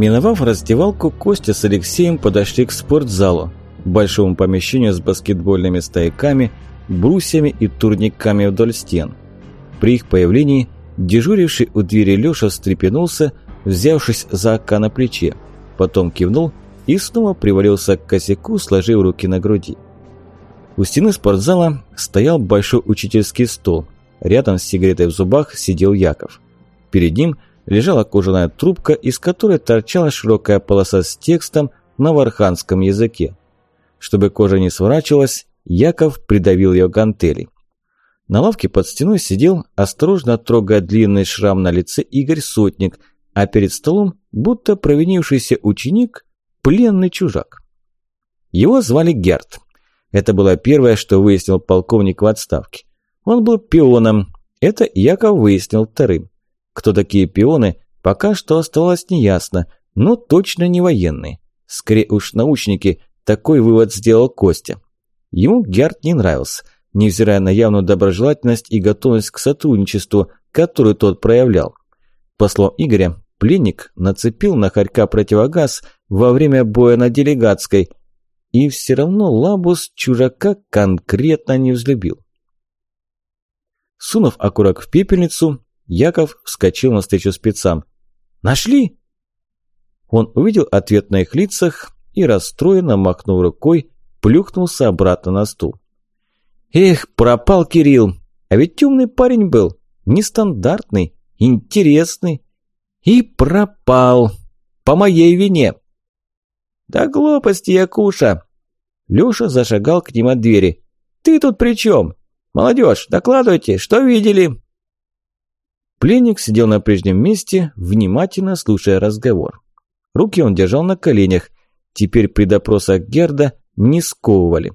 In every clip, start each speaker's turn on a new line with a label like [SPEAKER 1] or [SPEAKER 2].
[SPEAKER 1] Миновав раздевалку, Костя с Алексеем подошли к спортзалу, большому помещению с баскетбольными стояками, брусьями и турниками вдоль стен. При их появлении дежуривший у двери Лёша встрепенулся, взявшись за ока на плече, потом кивнул и снова привалился к косяку, сложив руки на груди. У стены спортзала стоял большой учительский стол. Рядом с сигаретой в зубах сидел Яков. Перед ним лежала кожаная трубка, из которой торчала широкая полоса с текстом на варханском языке. Чтобы кожа не сворачивалась, Яков придавил ее гантелей. На лавке под стеной сидел, осторожно трогая длинный шрам на лице Игорь Сотник, а перед столом, будто провинившийся ученик, пленный чужак. Его звали Герт. Это было первое, что выяснил полковник в отставке. Он был пионом, это Яков выяснил вторым. Кто такие пионы, пока что оставалось неясно, но точно не военные. Скорее уж научники, такой вывод сделал Костя. Ему Герт не нравился, невзирая на явную доброжелательность и готовность к сотрудничеству, которую тот проявлял. По словам Игоря, пленник нацепил на Харька противогаз во время боя на делегатской, и все равно Лабус чужака конкретно не взлюбил. Сунув окурок в пепельницу, Яков вскочил навстречу спецам. «Нашли?» Он увидел ответ на их лицах и, расстроенно махнув рукой, плюхнулся обратно на стул. «Эх, пропал Кирилл! А ведь темный парень был, нестандартный, интересный. И пропал! По моей вине!» «Да глупости, Якуша!» Лёша зашагал к ним от двери. «Ты тут при чем? Молодежь, докладывайте, что видели?» Пленник сидел на прежнем месте, внимательно слушая разговор. Руки он держал на коленях. Теперь при допросах Герда не сковывали.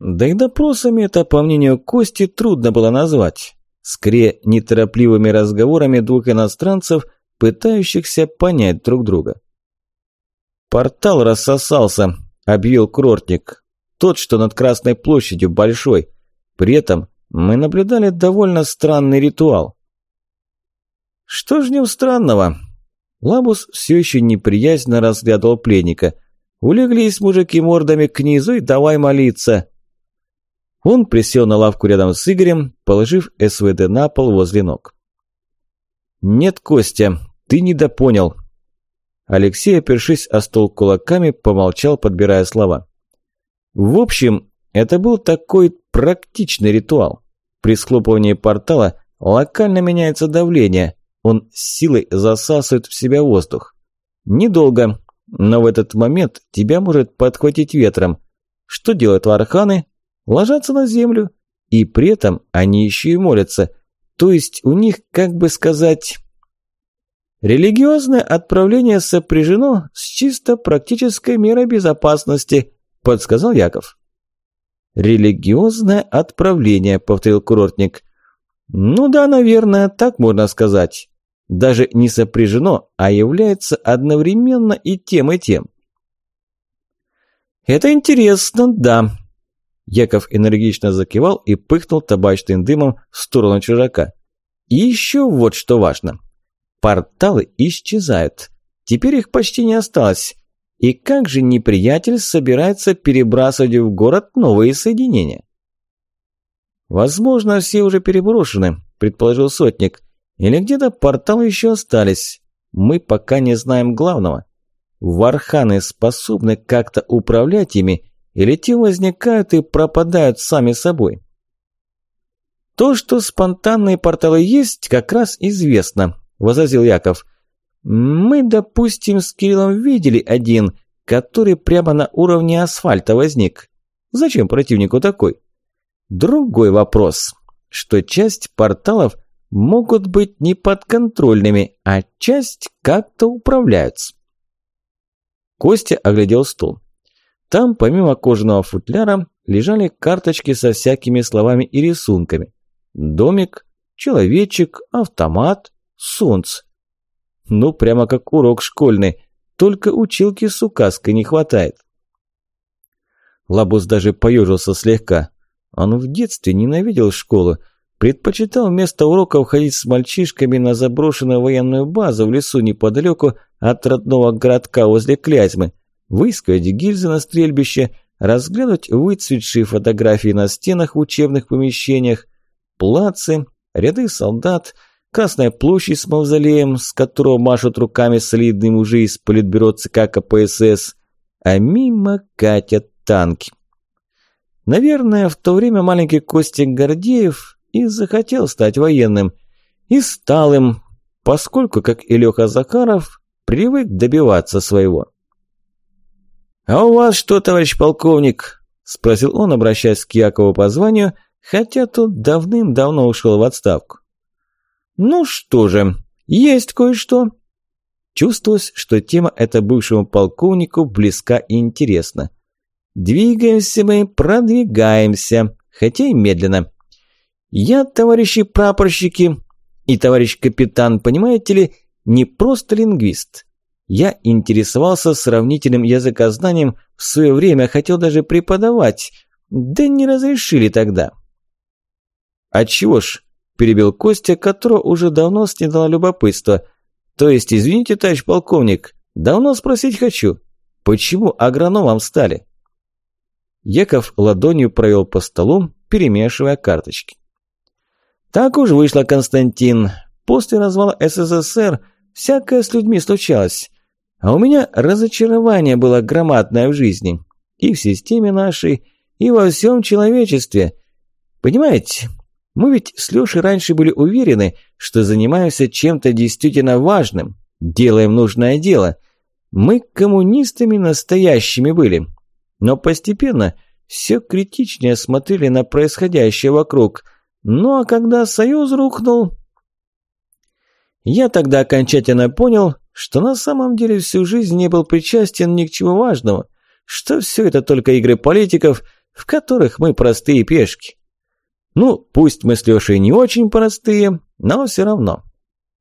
[SPEAKER 1] Да и допросами это, по мнению Кости, трудно было назвать. Скорее, неторопливыми разговорами двух иностранцев, пытающихся понять друг друга. «Портал рассосался», – объявил Крортник. «Тот, что над Красной площадью, большой. При этом мы наблюдали довольно странный ритуал». «Что ж в нем странного?» Лабус все еще неприязненно разглядывал пленника. «Улеглись мужики мордами к низу и давай молиться». Он присел на лавку рядом с Игорем, положив СВД на пол возле ног. «Нет, Костя, ты недопонял. Алексей, опершись о стол кулаками, помолчал, подбирая слова. В общем, это был такой практичный ритуал. При схлопывании портала локально меняется давление, он силой засасывает в себя воздух. Недолго, но в этот момент тебя может подхватить ветром. Что делают варханы? Ложатся на землю. И при этом они еще и молятся. То есть у них, как бы сказать, Религиозное отправление сопряжено с чисто практической мерой безопасности, подсказал Яков. Религиозное отправление, повторил курортник. Ну да, наверное, так можно сказать. Даже не сопряжено, а является одновременно и тем, и тем. Это интересно, да. Яков энергично закивал и пыхнул табачным дымом в сторону чужака. И еще вот что важно. Порталы исчезают. Теперь их почти не осталось. И как же неприятель собирается перебрасывать в город новые соединения? Возможно, все уже переброшены, предположил сотник. Или где-то порталы еще остались. Мы пока не знаем главного. Варханы способны как-то управлять ими, или те возникают и пропадают сами собой. То, что спонтанные порталы есть, как раз известно возразил Яков. «Мы, допустим, с Кириллом видели один, который прямо на уровне асфальта возник. Зачем противнику такой? Другой вопрос, что часть порталов могут быть не подконтрольными, а часть как-то управляются». Костя оглядел стол. Там, помимо кожаного футляра, лежали карточки со всякими словами и рисунками. Домик, человечек, автомат, солнце. Ну, прямо как урок школьный, только училки с указкой не хватает. Лабус даже поежился слегка. Он в детстве ненавидел школу, предпочитал вместо уроков ходить с мальчишками на заброшенную военную базу в лесу неподалеку от родного городка возле Клязьмы, выискивать гильзы на стрельбище, разглядывать выцветшие фотографии на стенах в учебных помещениях, плацы, ряды солдат, Красная площадь с мавзолеем, с которого машут руками солидные мужи из политбюро ЦК КПСС, а мимо катят танки. Наверное, в то время маленький Костик Гордеев и захотел стать военным. И стал им, поскольку, как и Леха Захаров, привык добиваться своего. «А у вас что, товарищ полковник?» – спросил он, обращаясь к Якову по званию, хотя тот давным-давно ушел в отставку. «Ну что же, есть кое-что». Чувствовалось, что тема эта бывшему полковнику близка и интересна. «Двигаемся мы, продвигаемся, хотя и медленно. Я, товарищи прапорщики и товарищ капитан, понимаете ли, не просто лингвист. Я интересовался сравнительным языкознанием в свое время, хотел даже преподавать, да не разрешили тогда. Отчего ж, перебил Костя, которого уже давно снедало любопытство. То есть, извините, товарищ полковник, давно спросить хочу, почему агрономом стали? Яков ладонью провел по столу, перемешивая карточки. Так уж вышло, Константин. После развала СССР всякое с людьми случалось. А у меня разочарование было громадное в жизни. И в системе нашей, и во всем человечестве. Понимаете, мы ведь с Лешей раньше были уверены, что занимаемся чем-то действительно важным, делаем нужное дело. Мы коммунистами настоящими были. Но постепенно все критичнее смотрели на происходящее вокруг – ну а когда Союз рухнул... Я тогда окончательно понял, что на самом деле всю жизнь не был причастен ни к чему важному, что все это только игры политиков, в которых мы простые пешки. Ну, пусть мы с Лешей не очень простые, но все равно.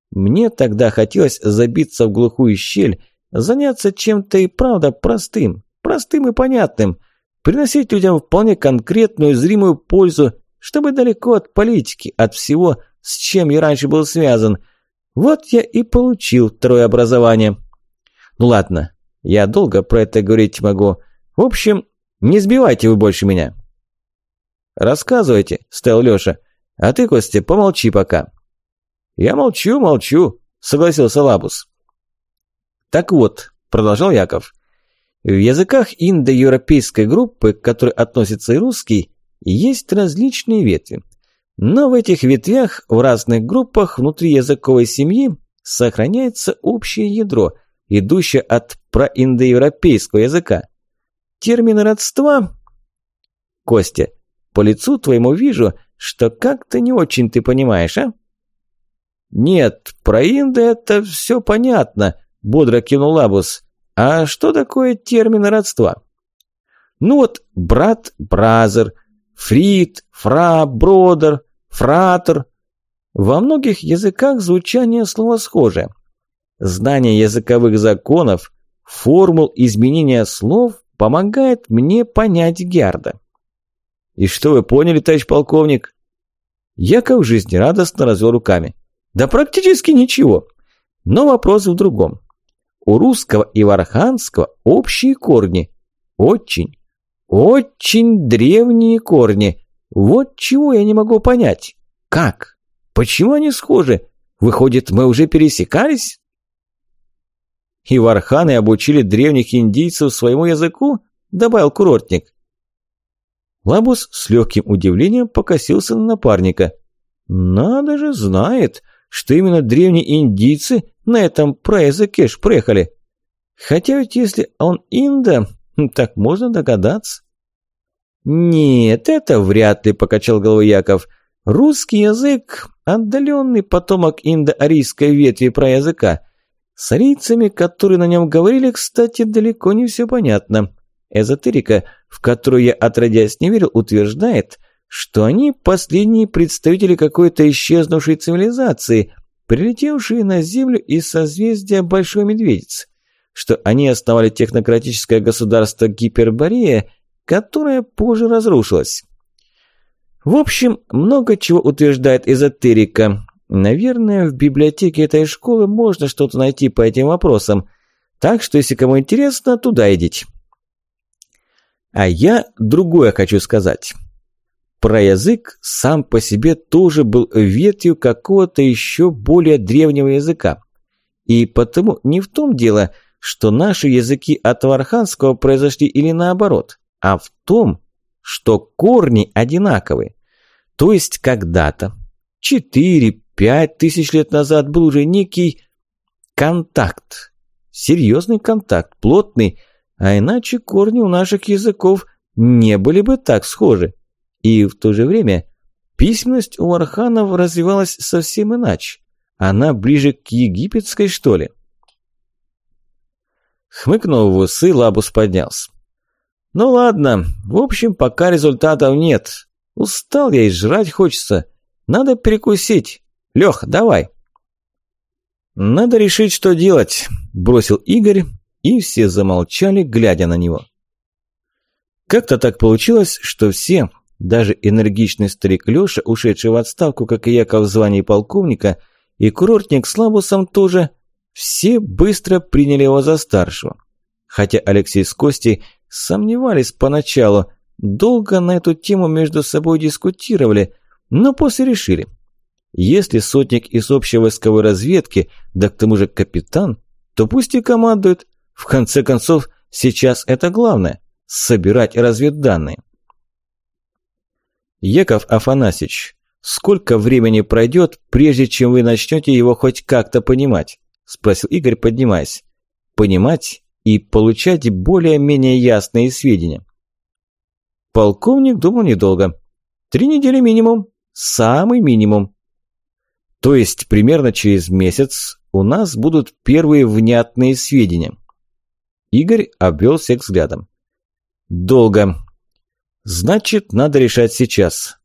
[SPEAKER 1] Мне тогда хотелось забиться в глухую щель, заняться чем-то и правда простым, простым и понятным, приносить людям вполне конкретную зримую пользу чтобы далеко от политики, от всего, с чем я раньше был связан. Вот я и получил второе образование. Ну ладно, я долго про это говорить могу. В общем, не сбивайте вы больше меня. Рассказывайте, стал Лёша. А ты, Костя, помолчи пока. Я молчу, молчу, согласился Лабус. Так вот, продолжал Яков. В языках индоевропейской группы, к которой относится и русский, есть различные ветви. Но в этих ветвях в разных группах внутри языковой семьи сохраняется общее ядро, идущее от проиндоевропейского языка. Термины родства... Костя, по лицу твоему вижу, что как-то не очень ты понимаешь, а? Нет, про инды это все понятно, бодро кинул Лабус. А что такое термины родства? Ну вот, брат, бразер, фрит, фра, бродер, фратер. Во многих языках звучание слова схоже. Знание языковых законов, формул изменения слов помогает мне понять Герда. И что вы поняли, товарищ полковник? Яков жизнерадостно развел руками. Да практически ничего. Но вопрос в другом. У русского и варханского общие корни. Очень, очень древние корни. Вот чего я не могу понять. Как? Почему они схожи? Выходит, мы уже пересекались? И варханы обучили древних индийцев своему языку? Добавил курортник. Лабус с легким удивлением покосился на напарника. Надо же, знает, что именно древние индийцы на этом проязыке шпрехали. Хотя ведь если он инда, так можно догадаться. «Нет, это вряд ли», – покачал головой Яков. «Русский язык – отдаленный потомок индоарийской ветви про языка. С арийцами, которые на нем говорили, кстати, далеко не все понятно. Эзотерика, в которую я отродясь не верил, утверждает, что они последние представители какой-то исчезнувшей цивилизации, прилетевшие на Землю из созвездия Большой Медведицы что они основали технократическое государство Гиперборея, которое позже разрушилось. В общем, много чего утверждает эзотерика. Наверное, в библиотеке этой школы можно что-то найти по этим вопросам. Так что, если кому интересно, туда идите. А я другое хочу сказать. Про язык сам по себе тоже был ветвью какого-то еще более древнего языка. И потому не в том дело, что наши языки от варханского произошли или наоборот, а в том, что корни одинаковые. То есть когда-то, 4-5 тысяч лет назад был уже некий контакт. Серьезный контакт, плотный, а иначе корни у наших языков не были бы так схожи. И в то же время письменность у арханов развивалась совсем иначе. Она ближе к египетской, что ли? Хмыкнув в усы, Лабус поднялся. «Ну ладно, в общем, пока результатов нет. Устал я и жрать хочется. Надо перекусить. Лех, давай». «Надо решить, что делать», – бросил Игорь, и все замолчали, глядя на него. Как-то так получилось, что все, даже энергичный старик Леша, ушедший в отставку, как и Яков в звании полковника, и курортник с Лабусом тоже, все быстро приняли его за старшего. Хотя Алексей с Костей сомневались поначалу, долго на эту тему между собой дискутировали, но после решили. Если сотник из общей войсковой разведки, да к тому же капитан, то пусть и командует. В конце концов, сейчас это главное – собирать разведданные. Яков Афанасьевич, сколько времени пройдет, прежде чем вы начнете его хоть как-то понимать? Спросил Игорь, поднимаясь. Понимать и получать более-менее ясные сведения. Полковник думал недолго. Три недели минимум. Самый минимум. То есть примерно через месяц у нас будут первые внятные сведения. Игорь обвел всех взглядом. Долго. Значит, надо решать сейчас.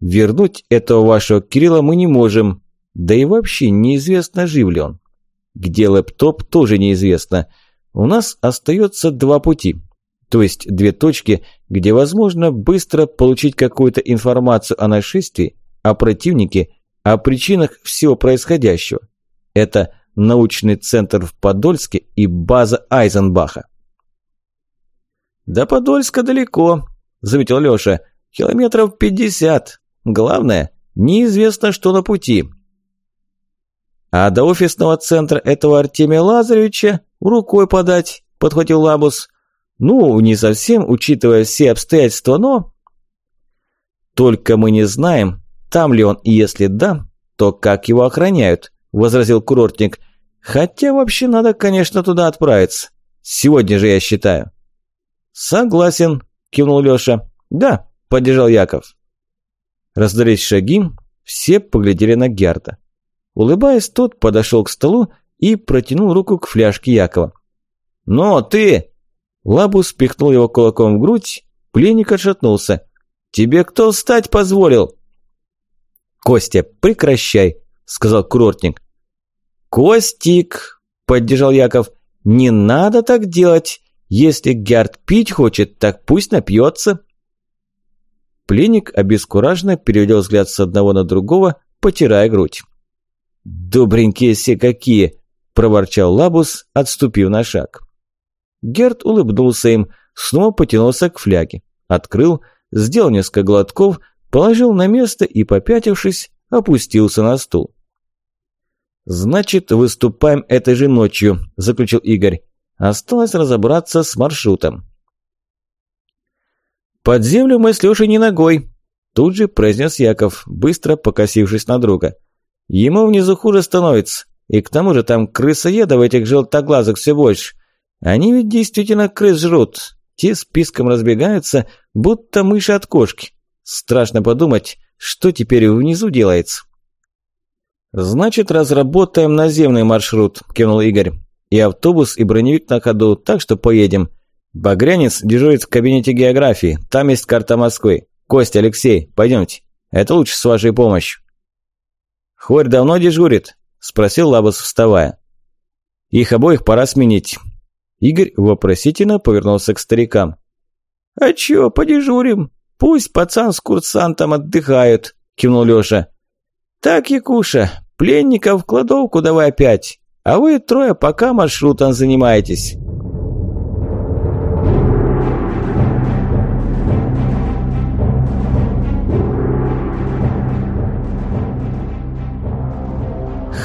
[SPEAKER 1] Вернуть этого вашего Кирилла мы не можем. Да и вообще неизвестно, жив ли он. Где лэптоп, тоже неизвестно. У нас остается два пути. То есть две точки, где возможно быстро получить какую-то информацию о нашествии, о противнике, о причинах всего происходящего. Это научный центр в Подольске и база Айзенбаха. «До Подольска далеко», – заметил Лёша. «Километров пятьдесят. Главное, неизвестно, что на пути». «А до офисного центра этого Артемия Лазаревича рукой подать», – подхватил Лабус. «Ну, не совсем, учитывая все обстоятельства, но...» «Только мы не знаем, там ли он, и если да, то как его охраняют», – возразил курортник. «Хотя вообще надо, конечно, туда отправиться. Сегодня же, я считаю». «Согласен», – кивнул Лёша. «Да», – поддержал Яков. Раздались шаги, все поглядели на Герда. Улыбаясь, тот подошел к столу и протянул руку к фляжке Якова. «Но ты!» Лабус пихнул его кулаком в грудь, пленник отшатнулся. «Тебе кто встать позволил?» «Костя, прекращай», – сказал курортник. «Костик», – поддержал Яков, – «не надо так делать. Если Герд пить хочет, так пусть напьется». Пленник обескураженно перевел взгляд с одного на другого, потирая грудь. «Добренькие все какие!» – проворчал Лабус, отступив на шаг. Герд улыбнулся им, снова потянулся к фляге, открыл, сделал несколько глотков, положил на место и, попятившись, опустился на стул. «Значит, выступаем этой же ночью», – заключил Игорь. «Осталось разобраться с маршрутом». «Под землю мы с Лешей не ногой», – тут же произнес Яков, быстро покосившись на друга. Ему внизу хуже становится. И к тому же там крысоедов этих желтоглазых все больше. Они ведь действительно крыс жрут. Те списком разбегаются, будто мыши от кошки. Страшно подумать, что теперь внизу делается. «Значит, разработаем наземный маршрут», – кивнул Игорь. «И автобус, и броневик на ходу, так что поедем. Багрянец дежурит в кабинете географии, там есть карта Москвы. Костя, Алексей, пойдемте. Это лучше с вашей помощью». «Хорь давно дежурит?» – спросил Лабус, вставая. «Их обоих пора сменить». Игорь вопросительно повернулся к старикам. «А чё, подежурим?» – Пусть пацан с курсантом отдыхают, кивнул Лёша. Так, Якуша, пленников в кладовку давай опять, а вы трое пока маршрутом занимаетесь.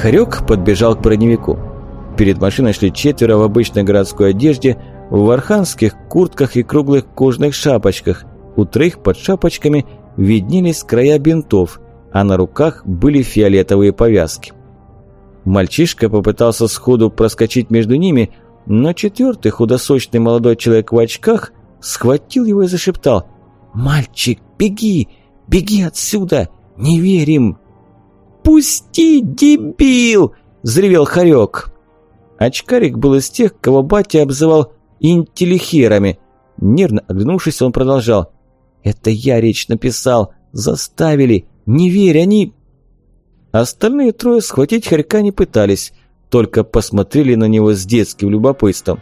[SPEAKER 1] Хрёк подбежал к броневику. Перед машиной шли четверо в обычной городской одежде, в варханских куртках и круглых кожаных шапочках. У троих под шапочками виднелись края бинтов, а на руках были фиолетовые повязки. Мальчишка попытался сходу проскочить между ними, но четвертый худосочный молодой человек в очках схватил его и зашептал «Мальчик, беги! Беги отсюда! Не верим!» «Пусти, дебил!» – взревел Харек. Очкарик был из тех, кого батя обзывал интеллихерами. Нервно оглянувшись, он продолжал. «Это я речь написал. Заставили. Не верь, они...» Остальные трое схватить Харька не пытались, только посмотрели на него с детским любопытством.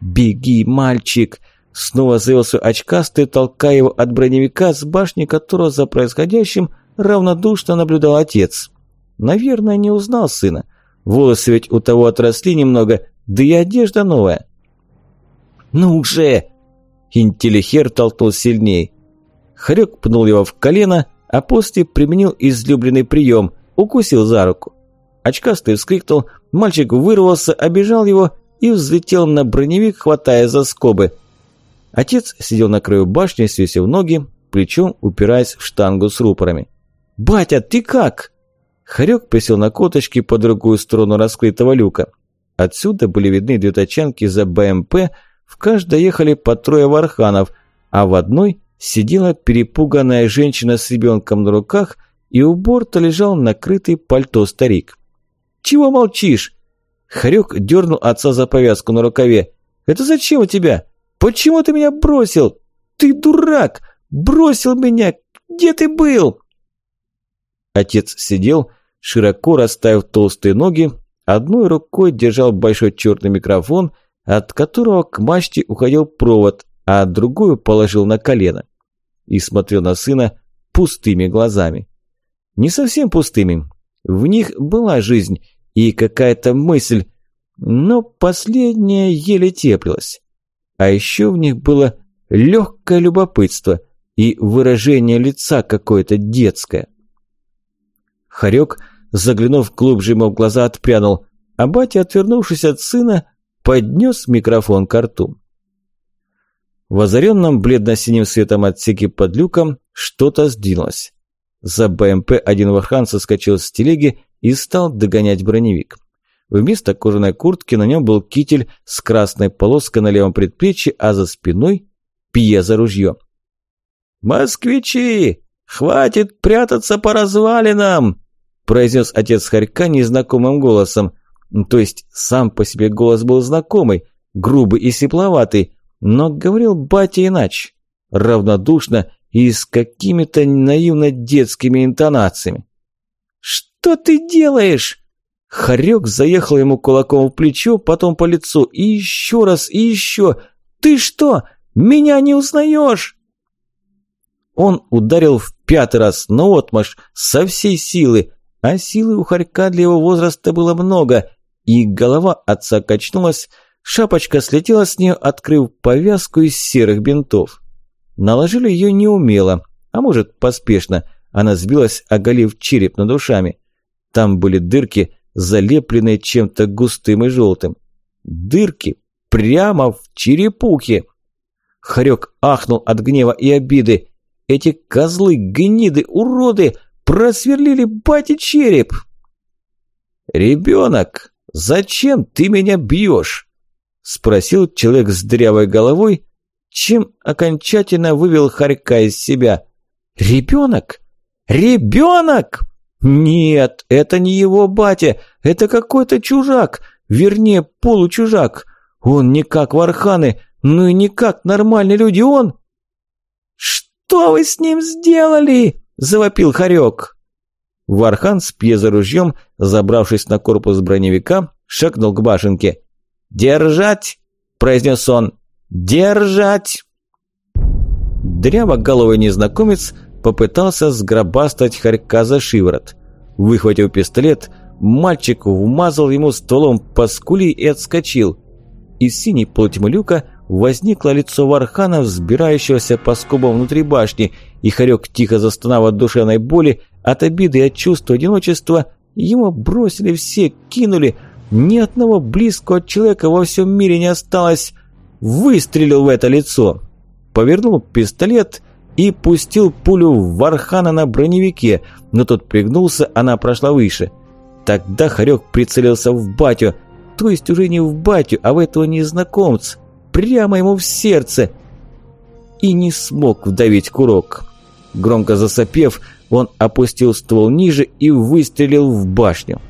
[SPEAKER 1] «Беги, мальчик!» Снова завелся очкастый, толкая его от броневика, с башни которого за происходящим равнодушно наблюдал отец. Наверное, не узнал сына. Волосы ведь у того отросли немного, да и одежда новая. «Ну уже!» Интеллихер толкнул сильней. Хрюк пнул его в колено, а после применил излюбленный прием – укусил за руку. Очкастый вскрикнул, мальчик вырвался, обижал его и взлетел на броневик, хватая за скобы. Отец сидел на краю башни, свесив ноги, плечом упираясь в штангу с рупорами. «Батя, ты как?» Харек присел на коточки по другую сторону раскрытого люка. Отсюда были видны две тачанки за БМП, в каждой ехали по трое варханов, а в одной сидела перепуганная женщина с ребенком на руках, и у борта лежал накрытый пальто старик. «Чего молчишь?» Харек дернул отца за повязку на рукаве. «Это зачем у тебя? Почему ты меня бросил? Ты дурак! Бросил меня! Где ты был?» Отец сидел, широко расставив толстые ноги, одной рукой держал большой черный микрофон, от которого к мачте уходил провод, а другую положил на колено. И смотрел на сына пустыми глазами. Не совсем пустыми. В них была жизнь и какая-то мысль, но последняя еле теплилась. А еще в них было легкое любопытство и выражение лица какое-то детское. Харек, заглянув глубже ему в глаза, отпрянул, а батя, отвернувшись от сына, поднес микрофон к рту. В озаренном бледно-синим светом отсеке под люком что-то сдвинулось. За БМП один вархан соскочил с телеги и стал догонять броневик. Вместо кожаной куртки на нем был китель с красной полоской на левом предплечье, а за спиной – пьезо-ружье. «Москвичи! Хватит прятаться по развалинам!» Произнес отец Харька незнакомым голосом. То есть сам по себе голос был знакомый, грубый и сепловатый, но говорил батя иначе, равнодушно и с какими-то наивно детскими интонациями. «Что ты делаешь?» Харек заехал ему кулаком в плечо, потом по лицу, и еще раз, и еще. «Ты что, меня не узнаешь?» Он ударил в пятый раз, но отмашь, со всей силы, а силы у Харька для его возраста было много, и голова отца качнулась, шапочка слетела с нее, открыв повязку из серых бинтов. Наложили ее неумело, а может поспешно, она сбилась, оголив череп над ушами. Там были дырки, залепленные чем-то густым и желтым. Дырки прямо в черепухе. Харек ахнул от гнева и обиды. Эти козлы, гниды, уроды просверлили бате череп. «Ребенок, зачем ты меня бьешь?» Спросил человек с дрявой головой, чем окончательно вывел Харька из себя. «Ребенок? Ребенок? Нет, это не его батя, это какой-то чужак, вернее, получужак. Он не как варханы, ну и не как нормальные люди, он...» «Что вы с ним сделали?» Завопил Харек. Вархан с пьезоружьем, забравшись на корпус броневика, шагнул к башенке. «Держать!» – произнес он. «Держать!» Дряво-головый незнакомец попытался сгробастать хорька за шиворот. Выхватив пистолет, мальчик вмазал ему стволом по скуле и отскочил. Из синей полутьмы люка возникло лицо Вархана, взбирающегося по скобам внутри башни, и Харек, тихо застонав от душевной боли, от обиды и от чувства одиночества, ему бросили все, кинули. Ни одного близкого человека во всем мире не осталось. Выстрелил в это лицо. Повернул пистолет и пустил пулю в Вархана на броневике, но тот пригнулся, она прошла выше. Тогда Харек прицелился в батю, то есть уже не в батю, а в этого незнакомца, прямо ему в сердце. И не смог вдавить курок. Громко засопев, он опустил ствол ниже и выстрелил в башню.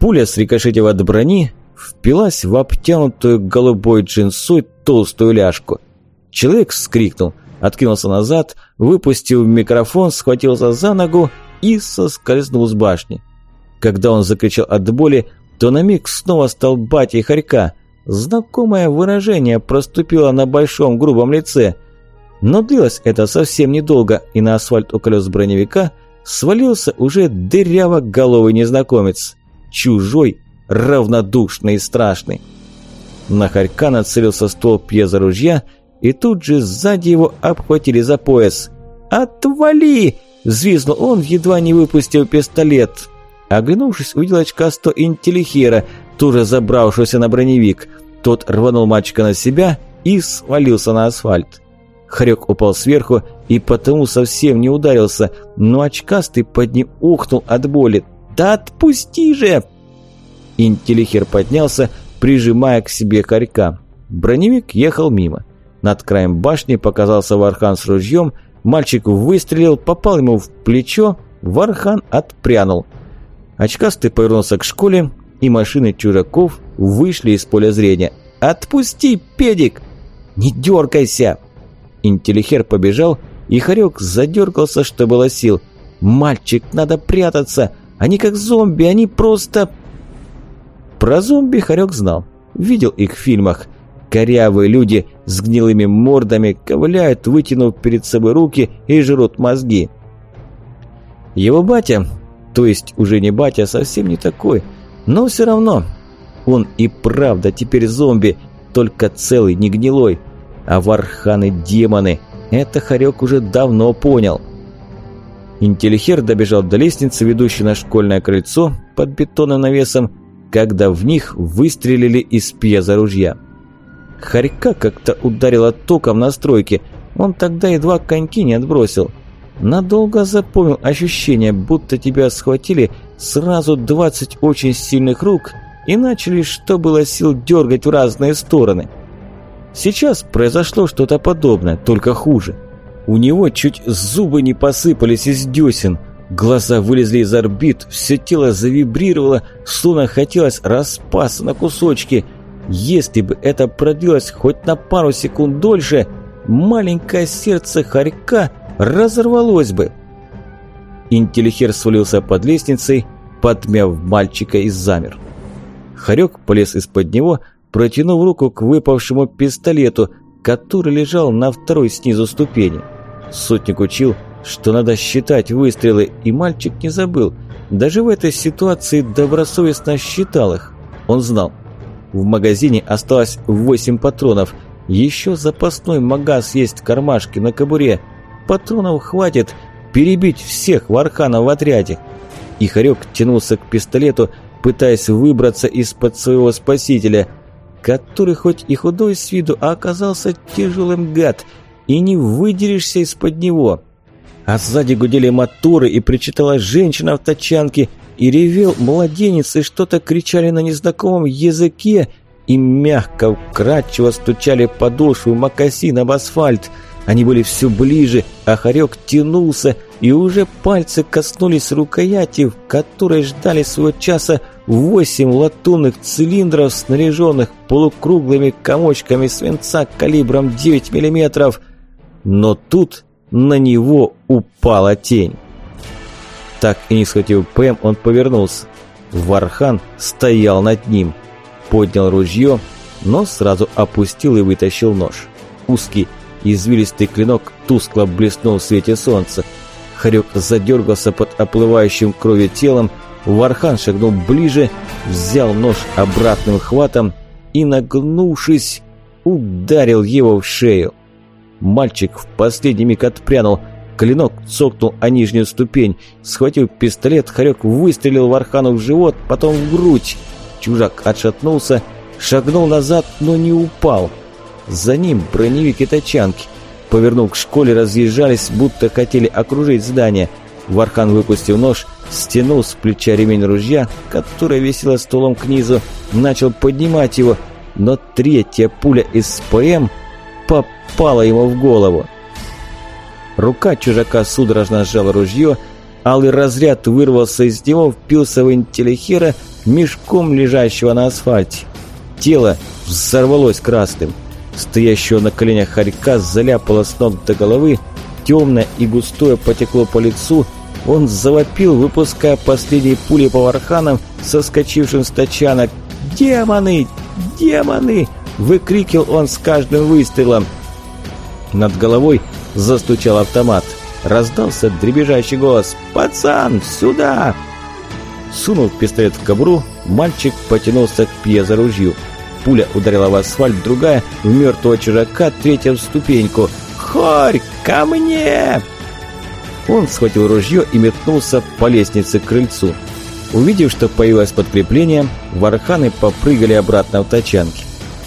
[SPEAKER 1] Пуля, срикошетив от брони, впилась в обтянутую голубой джинсой толстую ляжку. Человек вскрикнул, откинулся назад, выпустил микрофон, схватился за ногу и соскользнул с башни. Когда он закричал от боли, то на миг снова стал батей хорька. Знакомое выражение проступило на большом грубом лице. Но длилось это совсем недолго, и на асфальт у колес броневика свалился уже дыряво-головый незнакомец. Чужой, равнодушный и страшный. На хорька нацелился ствол пьезоружья, и тут же сзади его обхватили за пояс. «Отвали!» – взвизнул он, едва не выпустил пистолет. Оглянувшись, увидел очкасто интеллихера, тоже забравшегося на броневик. Тот рванул мальчика на себя и свалился на асфальт. Хрек упал сверху и потому совсем не ударился, но очкастый под ним ухнул от боли. «Да отпусти же!» Интеллихер поднялся, прижимая к себе хорька. Броневик ехал мимо. Над краем башни показался Вархан с ружьем, мальчик выстрелил, попал ему в плечо, Вархан отпрянул – Очкастый повернулся к школе, и машины чужаков вышли из поля зрения. «Отпусти, педик!» «Не дергайся!» Интеллихер побежал, и Харек задергался, что было сил. «Мальчик, надо прятаться! Они как зомби, они просто...» Про зомби Харек знал. Видел их в фильмах. Корявые люди с гнилыми мордами ковыляют, вытянув перед собой руки и жрут мозги. Его батя то есть уже не батя, совсем не такой. Но все равно. Он и правда теперь зомби, только целый, не гнилой. А варханы-демоны. Это Харек уже давно понял. Интеллихер добежал до лестницы, ведущей на школьное крыльцо под бетонным навесом, когда в них выстрелили из пьеза-ружья. Харька как-то ударила током на стройке. Он тогда едва коньки не отбросил. Надолго запомнил ощущение, будто тебя схватили сразу 20 очень сильных рук и начали, что было сил, дергать в разные стороны. Сейчас произошло что-то подобное, только хуже. У него чуть зубы не посыпались из десен, глаза вылезли из орбит, все тело завибрировало, словно хотелось распасться на кусочки. Если бы это продлилось хоть на пару секунд дольше, маленькое сердце хорька – разорвалось бы. Интеллихер свалился под лестницей, подмяв мальчика и замер. Харек полез из-под него, протянув руку к выпавшему пистолету, который лежал на второй снизу ступени. Сотник учил, что надо считать выстрелы, и мальчик не забыл. Даже в этой ситуации добросовестно считал их. Он знал. В магазине осталось 8 патронов. Еще запасной магаз есть в кармашке на кобуре – патронов хватит перебить всех варханов в отряде. И Харек тянулся к пистолету, пытаясь выбраться из-под своего спасителя, который хоть и худой с виду, а оказался тяжелым гад, и не выдерешься из-под него. А сзади гудели моторы, и причитала женщина в тачанке, и ревел младенец, и что-то кричали на незнакомом языке, и мягко, вкрадчиво стучали подошвы мокасин об асфальт – они были все ближе, а хорек тянулся, и уже пальцы коснулись рукояти, в которой ждали своего часа восемь латунных цилиндров, снаряженных полукруглыми комочками свинца калибром 9 мм. Но тут на него упала тень. Так и не схватив ПМ, он повернулся. Вархан стоял над ним. Поднял ружье, но сразу опустил и вытащил нож. Узкий, Извилистый клинок тускло блеснул в свете солнца. Харек задергался под оплывающим кровью телом, Вархан шагнул ближе, взял нож обратным хватом и, нагнувшись, ударил его в шею. Мальчик в последний миг отпрянул, клинок цокнул о нижнюю ступень, схватил пистолет, Харек выстрелил Вархану в живот, потом в грудь. Чужак отшатнулся, шагнул назад, но не упал. За ним броневик и тачанки. Повернув к школе, разъезжались, будто хотели окружить здание. Вархан, выпустил нож, стянул с плеча ремень ружья, которое висело стволом к низу, начал поднимать его, но третья пуля из ПМ попала ему в голову. Рука чужака судорожно сжала ружье, алый разряд вырвался из него, впился в интеллихера, мешком лежащего на асфальте. Тело взорвалось красным. Стоящего на коленях хорька заляпало с ног до головы, темное и густое потекло по лицу, он завопил, выпуская последние пули по варханам, соскочившим с тачанок. «Демоны! Демоны!» – выкрикивал он с каждым выстрелом. Над головой застучал автомат. Раздался дребезжащий голос «Пацан, сюда!» Сунув пистолет в кобру, мальчик потянулся к пьезоружью. Пуля ударила в асфальт, другая – в мертвого чужака, третья в ступеньку. «Хорь, ко мне!» Он схватил ружье и метнулся по лестнице к крыльцу. Увидев, что появилось подкрепление, варханы попрыгали обратно в тачанки.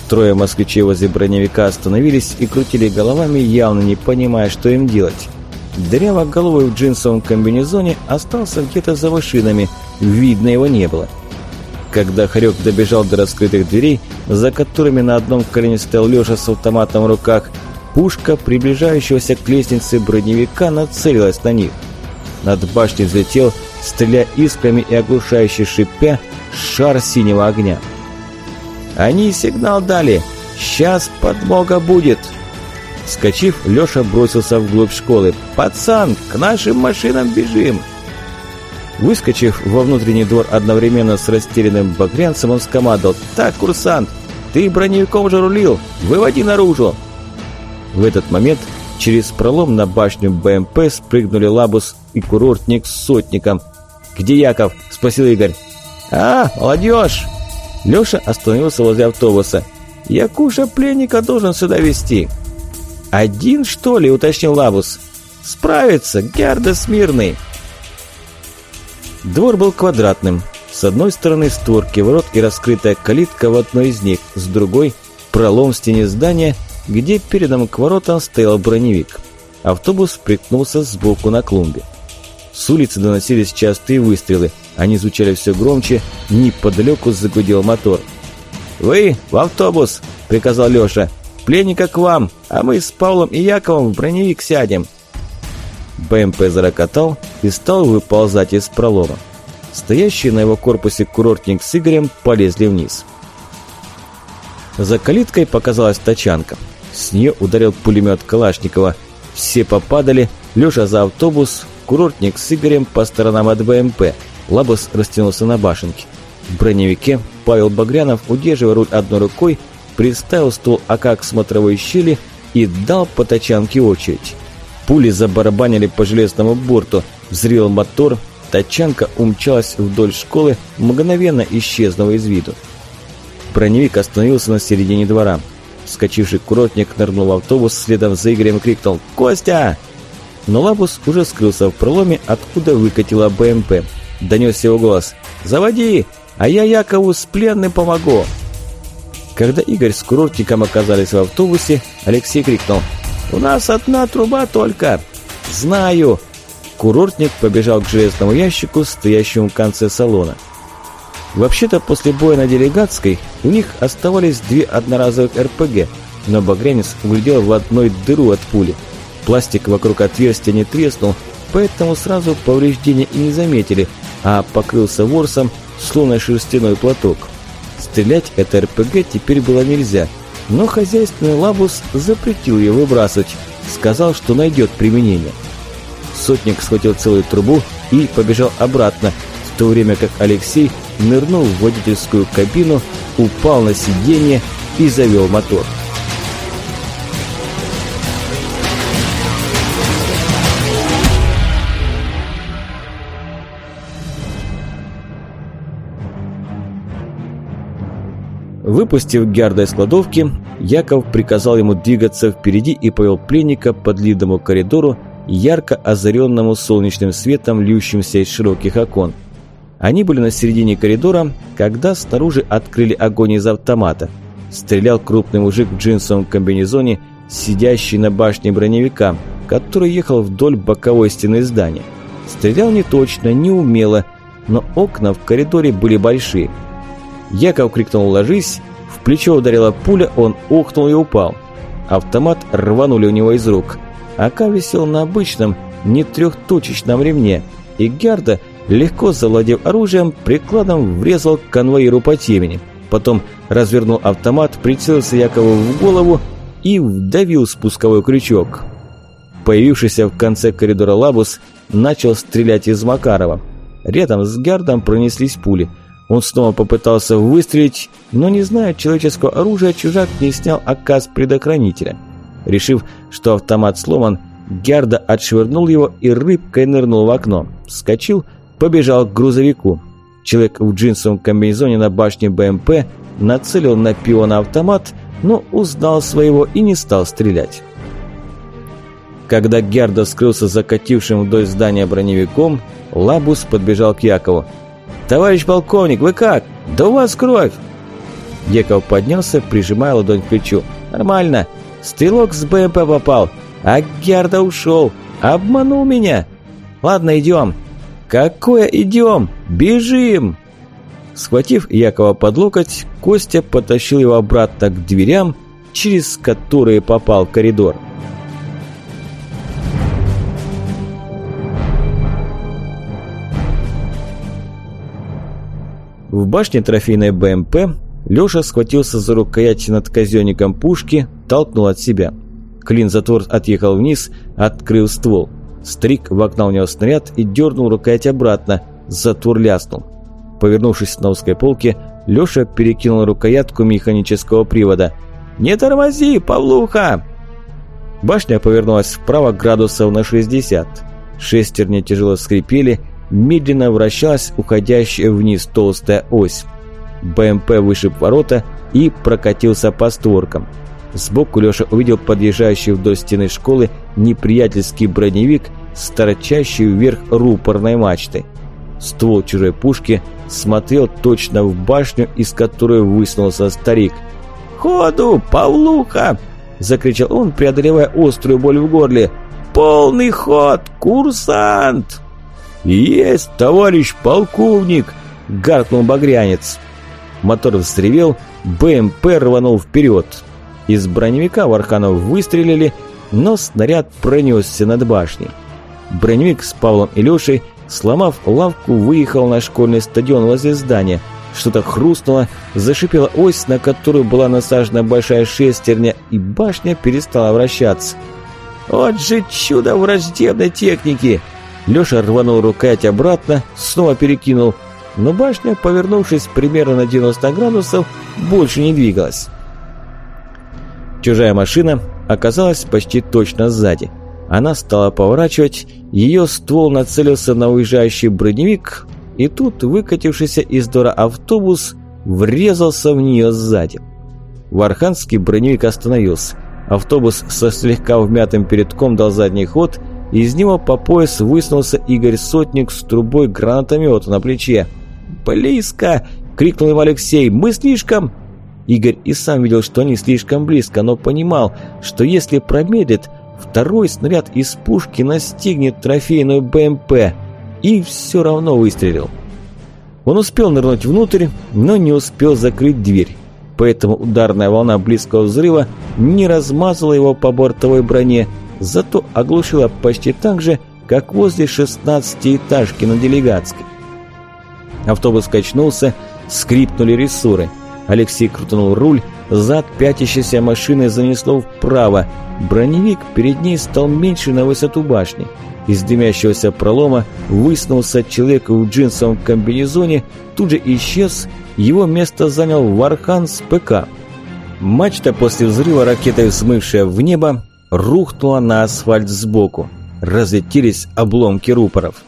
[SPEAKER 1] Трое москвичей возле броневика остановились и крутили головами, явно не понимая, что им делать. Дыряво-головый в джинсовом комбинезоне остался где-то за машинами, видно его не было. Когда Харек добежал до раскрытых дверей, за которыми на одном колене стоял Леша с автоматом в руках, пушка приближающегося к лестнице броневика нацелилась на них. Над башней взлетел, стреляя искрами и оглушающе шипя, шар синего огня. «Они сигнал дали! Сейчас подмога будет!» Скочив, Леша бросился вглубь школы. «Пацан, к нашим машинам бежим!» Выскочив во внутренний двор одновременно с растерянным багрянцем, он скомандовал «Так, курсант, ты броневиком уже рулил, выводи наружу!» В этот момент через пролом на башню БМП спрыгнули Лабус и курортник с сотником. «Где Яков?» – спросил Игорь. «А, молодежь!» Леша остановился возле автобуса. «Якуша пленника должен сюда везти». «Один, что ли?» – уточнил Лабус. «Справится, Герда смирный». Двор был квадратным. С одной стороны створки ворот и раскрытая калитка в одной из них, с другой – пролом в стене здания, где передом к воротам стоял броневик. Автобус прикнулся сбоку на клумбе. С улицы доносились частые выстрелы. Они звучали все громче, неподалеку загудел мотор. «Вы в автобус!» – приказал Леша. «Пленника к вам, а мы с Павлом и Яковом в броневик сядем!» БМП зарокотал и стал выползать из пролома. Стоящие на его корпусе курортник с Игорем полезли вниз. За калиткой показалась тачанка. С нее ударил пулемет Калашникова. Все попадали, Леша за автобус, курортник с Игорем по сторонам от БМП. Лабос растянулся на башенке. В броневике Павел Багрянов, удерживая руль одной рукой, приставил ствол АК к смотровой щели и дал по тачанке очередь. Пули забарабанили по железному борту, взревел мотор, тачанка умчалась вдоль школы, мгновенно исчезнув из виду. Броневик остановился на середине двора. Вскочивший курортник нырнул в автобус, следом за Игорем крикнул «Костя!». Но Лабус уже скрылся в проломе, откуда выкатила БМП. Донес его голос «Заводи, а я Якову с пленным помогу!». Когда Игорь с курортником оказались в автобусе, Алексей крикнул «У нас одна труба только!» «Знаю!» Курортник побежал к железному ящику, стоящему в конце салона. Вообще-то после боя на делегатской у них оставались две одноразовых РПГ, но Багрянец углядел в одной дыру от пули. Пластик вокруг отверстия не треснул, поэтому сразу повреждения и не заметили, а покрылся ворсом, словно шерстяной платок. Стрелять это РПГ теперь было нельзя – но хозяйственный лабус запретил ее выбрасывать, сказал, что найдет применение. Сотник схватил целую трубу и побежал обратно, в то время как Алексей нырнул в водительскую кабину, упал на сиденье и завел мотор. Выпустив Герда из кладовки, Яков приказал ему двигаться впереди и повел пленника по длинному коридору, ярко озаренному солнечным светом, льющимся из широких окон. Они были на середине коридора, когда снаружи открыли огонь из автомата. Стрелял крупный мужик в джинсовом комбинезоне, сидящий на башне броневика, который ехал вдоль боковой стены здания. Стрелял не точно, не умело, но окна в коридоре были большие – Яков крикнул «Ложись!», в плечо ударила пуля, он охнул и упал. Автомат рванули у него из рук. АК висел на обычном, не трехточечном ремне, и Герда, легко завладев оружием, прикладом врезал конвоиру по темени. Потом развернул автомат, прицелился Якову в голову и вдавил спусковой крючок. Появившийся в конце коридора Лабус начал стрелять из Макарова. Рядом с Гердом пронеслись пули – он снова попытался выстрелить, но не зная человеческого оружия, чужак не снял оказ предохранителя. Решив, что автомат сломан, Герда отшвырнул его и рыбкой нырнул в окно. Вскочил, побежал к грузовику. Человек в джинсовом комбинезоне на башне БМП нацелил на пиона автомат, но узнал своего и не стал стрелять. Когда Герда скрылся закатившим вдоль здания броневиком, Лабус подбежал к Якову. «Товарищ полковник, вы как? Да у вас кровь!» Яков поднялся, прижимая ладонь к плечу. «Нормально. Стрелок с БМП попал, а Герда ушел. Обманул меня. Ладно, идем». «Какое идем? Бежим!» Схватив Якова под локоть, Костя потащил его обратно к дверям, через которые попал в коридор. В башне трофейной БМП Лёша схватился за рукоять над казёнником пушки, толкнул от себя. Клин-затвор отъехал вниз, открыл ствол. Стрик вогнал в него снаряд и дернул рукоять обратно, затвор ляснул. Повернувшись на узкой полке, Лёша перекинул рукоятку механического привода. «Не тормози, Павлуха!» Башня повернулась вправо градусов на 60. Шестерни тяжело скрипели, медленно вращалась уходящая вниз толстая ось. БМП вышиб ворота и прокатился по створкам. Сбоку Леша увидел подъезжающий вдоль стены школы неприятельский броневик с торчащей вверх рупорной мачтой. Ствол чужой пушки смотрел точно в башню, из которой высунулся старик. «Ходу, Павлуха!» – закричал он, преодолевая острую боль в горле. «Полный ход! Курсант!» «Есть, товарищ полковник!» – гаркнул багрянец. Мотор взревел, БМП рванул вперед. Из броневика Варханов выстрелили, но снаряд пронесся над башней. Броневик с Павлом и Лешей, сломав лавку, выехал на школьный стадион возле здания. Что-то хрустнуло, зашипела ось, на которую была насажена большая шестерня, и башня перестала вращаться. «Вот же чудо враждебной техники!» Леша рванул рукоять обратно, снова перекинул, но башня, повернувшись примерно на 90 градусов, больше не двигалась. Чужая машина оказалась почти точно сзади. Она стала поворачивать, ее ствол нацелился на уезжающий броневик, и тут выкатившийся из двора автобус врезался в нее сзади. Варханский броневик остановился. Автобус со слегка вмятым передком дал задний ход – из него по пояс высунулся Игорь Сотник с трубой гранатомета на плече. «Близко!» – крикнул ему Алексей. «Мы слишком...» Игорь и сам видел, что они слишком близко, но понимал, что если промедлит, второй снаряд из пушки настигнет трофейную БМП и все равно выстрелил. Он успел нырнуть внутрь, но не успел закрыть дверь, поэтому ударная волна близкого взрыва не размазала его по бортовой броне, зато оглушила почти так же, как возле шестнадцатиэтажки на Делегатской. Автобус качнулся, скрипнули рессоры. Алексей крутанул руль, зад пятящейся машины занесло вправо. Броневик перед ней стал меньше на высоту башни. Из дымящегося пролома высунулся человек в джинсовом комбинезоне, тут же исчез, его место занял Вархан с ПК. Мачта после взрыва ракетой взмывшая в небо рухнула на асфальт сбоку. Разлетелись обломки рупоров.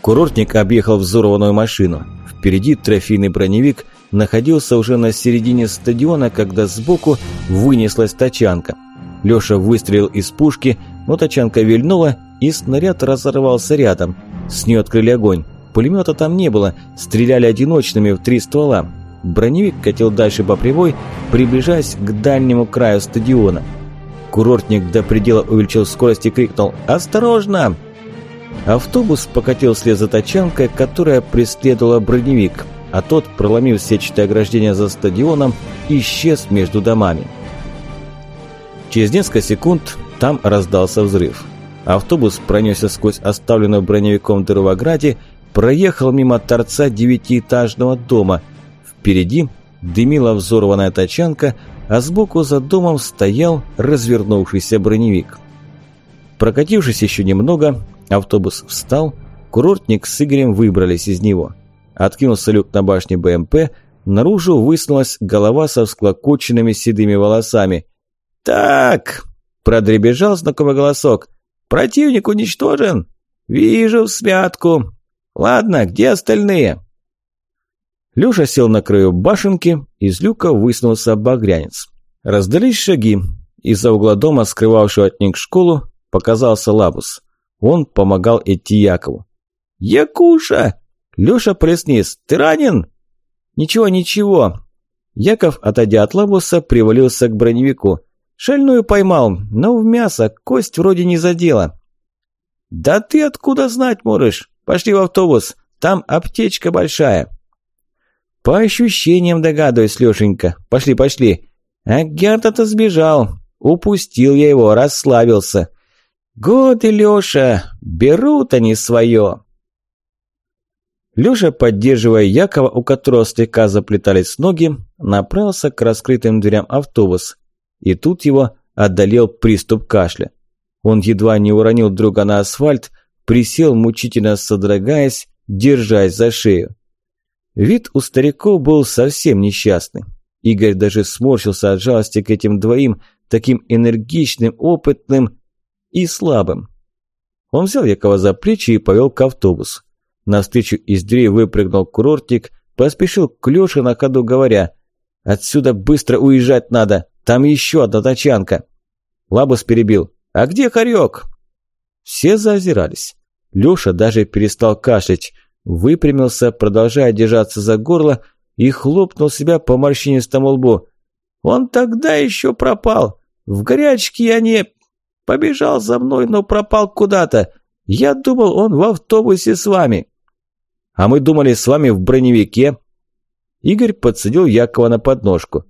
[SPEAKER 1] Курортник объехал взорванную машину. Впереди трофейный броневик находился уже на середине стадиона, когда сбоку вынеслась тачанка. Лёша выстрелил из пушки, но тачанка вильнула, и снаряд разорвался рядом. С нее открыли огонь. Пулемета там не было, стреляли одиночными в три ствола. Броневик катил дальше по прямой, приближаясь к дальнему краю стадиона. Курортник до предела увеличил скорость и крикнул «Осторожно!». Автобус покатил вслед за тачанкой, которая преследовала броневик, а тот, проломив сетчатое ограждение за стадионом, исчез между домами. Через несколько секунд там раздался взрыв. Автобус пронесся сквозь оставленную броневиком дыру в ограде, проехал мимо торца девятиэтажного дома. Впереди дымила взорванная тачанка, а сбоку за домом стоял развернувшийся броневик. Прокатившись еще немного, автобус встал, курортник с Игорем выбрались из него. Откинулся люк на башне БМП, наружу высунулась голова со всклокоченными седыми волосами. «Так!» – продребежал знакомый голосок. «Противник уничтожен!» «Вижу в смятку!» «Ладно, где остальные?» Лёша сел на краю башенки, из люка высунулся багрянец. Раздались шаги. Из-за угла дома, скрывавшего от них школу, показался Лабус. Он помогал идти Якову. «Якуша!» Лёша пресниз. «Ты ранен?» «Ничего, ничего». Яков, отойдя от Лабуса, привалился к броневику. «Шальную поймал, но в мясо, кость вроде не задела». «Да ты откуда знать можешь? Пошли в автобус, там аптечка большая». «По ощущениям догадываюсь, Лешенька. Пошли, пошли». А Герта-то сбежал. Упустил я его, расслабился. Годы, Леша, берут они свое. Леша, поддерживая Якова, у которого слегка заплетались ноги, направился к раскрытым дверям автобус. И тут его одолел приступ кашля. Он едва не уронил друга на асфальт, присел, мучительно содрогаясь, держась за шею. Вид у стариков был совсем несчастный. Игорь даже сморщился от жалости к этим двоим, таким энергичным, опытным и слабым. Он взял Якова за плечи и повел к автобусу. Навстречу из двери выпрыгнул курортник, поспешил к Лёше на ходу, говоря «Отсюда быстро уезжать надо, там еще одна тачанка». Лабус перебил «А где хорек?» Все заозирались. Лёша даже перестал кашлять – выпрямился, продолжая держаться за горло, и хлопнул себя по морщинистому лбу. «Он тогда еще пропал. В горячке я не... Побежал за мной, но пропал куда-то. Я думал, он в автобусе с вами». «А мы думали, с вами в броневике». Игорь подсадил Якова на подножку.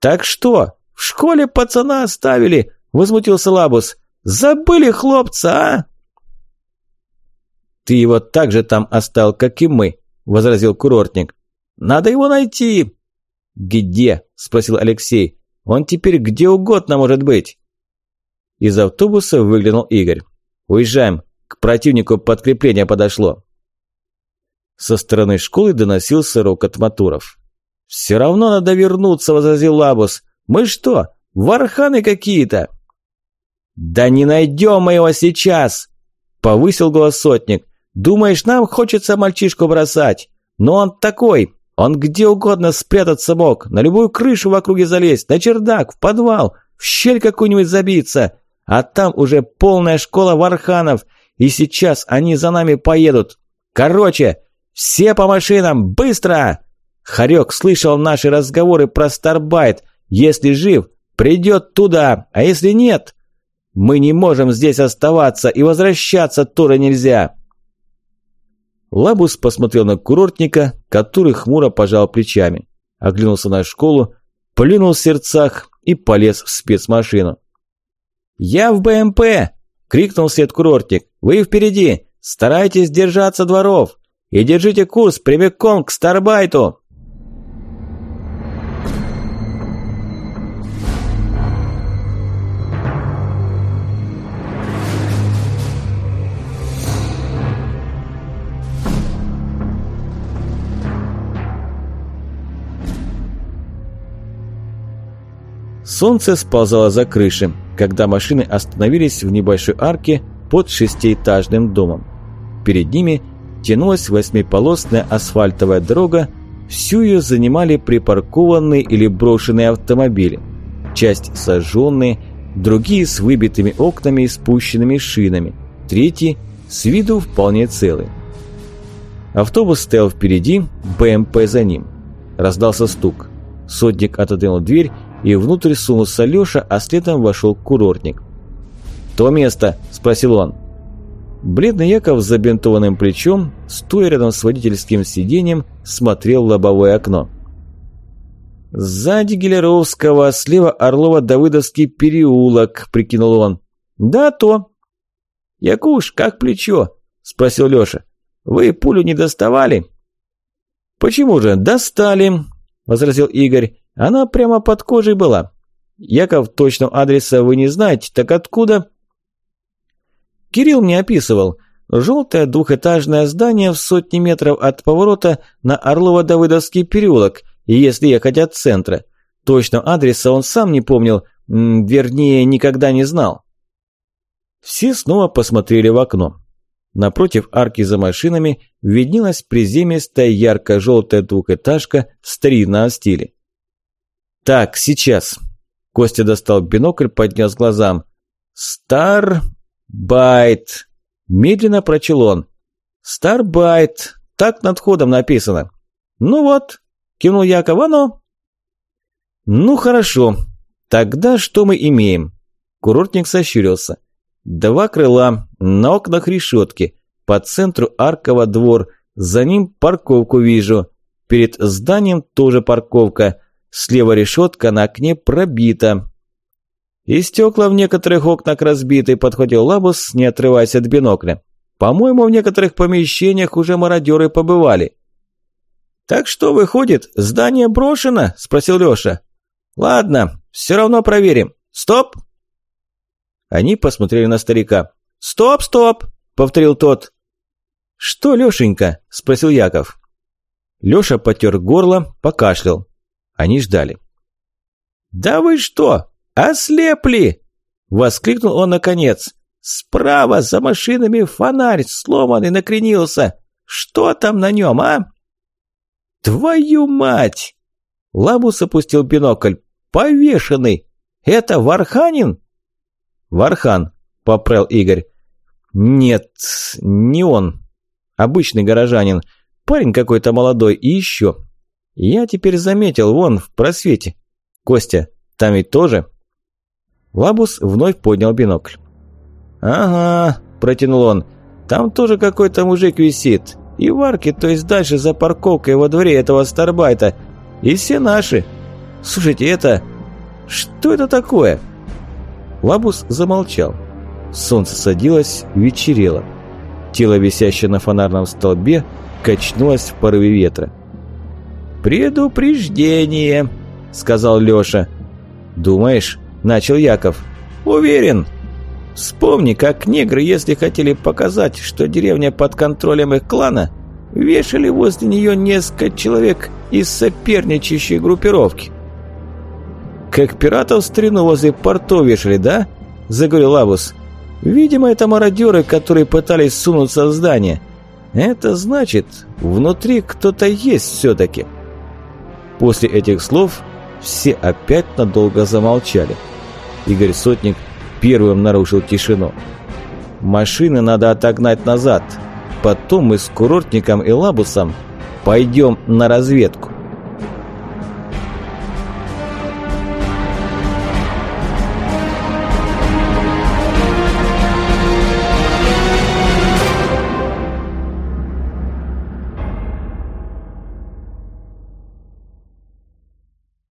[SPEAKER 1] «Так что, в школе пацана оставили?» – возмутился Лабус. «Забыли хлопца, а?» «Ты его так же там оставил, как и мы», – возразил курортник. «Надо его найти». «Где?» – спросил Алексей. «Он теперь где угодно может быть». Из автобуса выглянул Игорь. «Уезжаем. К противнику подкрепление подошло». Со стороны школы доносился рокот моторов. «Все равно надо вернуться», – возразил Лабус. «Мы что, варханы какие-то?» «Да не найдем мы его сейчас!» – повысил голос сотник. Думаешь, нам хочется мальчишку бросать? Но он такой, он где угодно спрятаться мог, на любую крышу в округе залезть, на чердак, в подвал, в щель какую-нибудь забиться. А там уже полная школа варханов, и сейчас они за нами поедут. Короче, все по машинам, быстро!» Харек слышал наши разговоры про Старбайт. Если жив, придет туда, а если нет, мы не можем здесь оставаться и возвращаться тоже нельзя. Лабус посмотрел на курортника, который хмуро пожал плечами. Оглянулся на школу, плюнул в сердцах и полез в спецмашину. «Я в БМП!» – крикнул вслед курортник. «Вы впереди! Старайтесь держаться дворов! И держите курс прямиком к Старбайту!» Солнце сползало за крыши, когда машины остановились в небольшой арке под шестиэтажным домом. Перед ними тянулась восьмиполосная асфальтовая дорога, Всю ее занимали припаркованные или брошенные автомобили. Часть сожженные, другие с выбитыми окнами и спущенными шинами, третьи с виду вполне целые. Автобус стоял впереди, БМП за ним. Раздался стук. Сотник отодвинул дверь, и внутрь сунулся Лёша, а следом вошел курортник. «То место?» – спросил он. Бледный Яков с забинтованным плечом, стоя рядом с водительским сиденьем, смотрел в лобовое окно. «Сзади Гелеровского, слева Орлова-Давыдовский переулок», – прикинул он. «Да, то». «Якуш, как плечо?» – спросил Лёша. «Вы пулю не доставали?» «Почему же? Достали», – возразил Игорь. «Она прямо под кожей была. Яков, точного адреса вы не знаете, так откуда?» Кирилл мне описывал. Желтое двухэтажное здание в сотни метров от поворота на Орлово-Давыдовский переулок, если ехать от центра. Точно адреса он сам не помнил, вернее, никогда не знал. Все снова посмотрели в окно. Напротив арки за машинами виднелась приземистая ярко-желтая двухэтажка в старинном стиле. «Так, сейчас». Костя достал бинокль, поднес глазам. «Стар... Байт. Медленно прочел он. Старбайт. Так над входом написано. Ну вот, кивнул Яков, оно. Ну хорошо. Тогда что мы имеем? Курортник сощурился. Два крыла, на окнах решетки. По центру арково двор, за ним парковку вижу. Перед зданием тоже парковка. Слева решетка на окне пробита. «И стекла в некоторых окнах разбиты», – подходил Лабус, не отрываясь от бинокля. «По-моему, в некоторых помещениях уже мародеры побывали». «Так что, выходит, здание брошено?» – спросил Леша. «Ладно, все равно проверим. Стоп!» Они посмотрели на старика. «Стоп, стоп!» – повторил тот. «Что, Лешенька?» – спросил Яков. Леша потер горло, покашлял. Они ждали. «Да вы что? «Ослепли!» – воскликнул он наконец. «Справа за машинами фонарь сломанный накренился. Что там на нем, а?» «Твою мать!» Лабус опустил бинокль. «Повешенный! Это Варханин?» «Вархан», – поправил Игорь. «Нет, не он. Обычный горожанин. Парень какой-то молодой и еще. Я теперь заметил, вон, в просвете. Костя, там ведь тоже?» Лабус вновь поднял бинокль. «Ага», – протянул он, – «там тоже какой-то мужик висит. И в арке, то есть дальше за парковкой во дворе этого Старбайта. И все наши. Слушайте, это... Что это такое?» Лабус замолчал. Солнце садилось, вечерело. Тело, висящее на фонарном столбе, качнулось в порыве ветра. «Предупреждение», — сказал Лёша. «Думаешь?» начал Яков. «Уверен. Вспомни, как негры, если хотели показать, что деревня под контролем их клана, вешали возле нее несколько человек из соперничающей группировки». «Как пиратов старину возле портов вешали, да?» – заговорил Абус. «Видимо, это мародеры, которые пытались сунуться в здание. Это значит, внутри кто-то есть все-таки». После этих слов все опять надолго замолчали. Игорь Сотник первым нарушил тишину. «Машины надо отогнать назад. Потом мы с курортником и лабусом пойдем на разведку».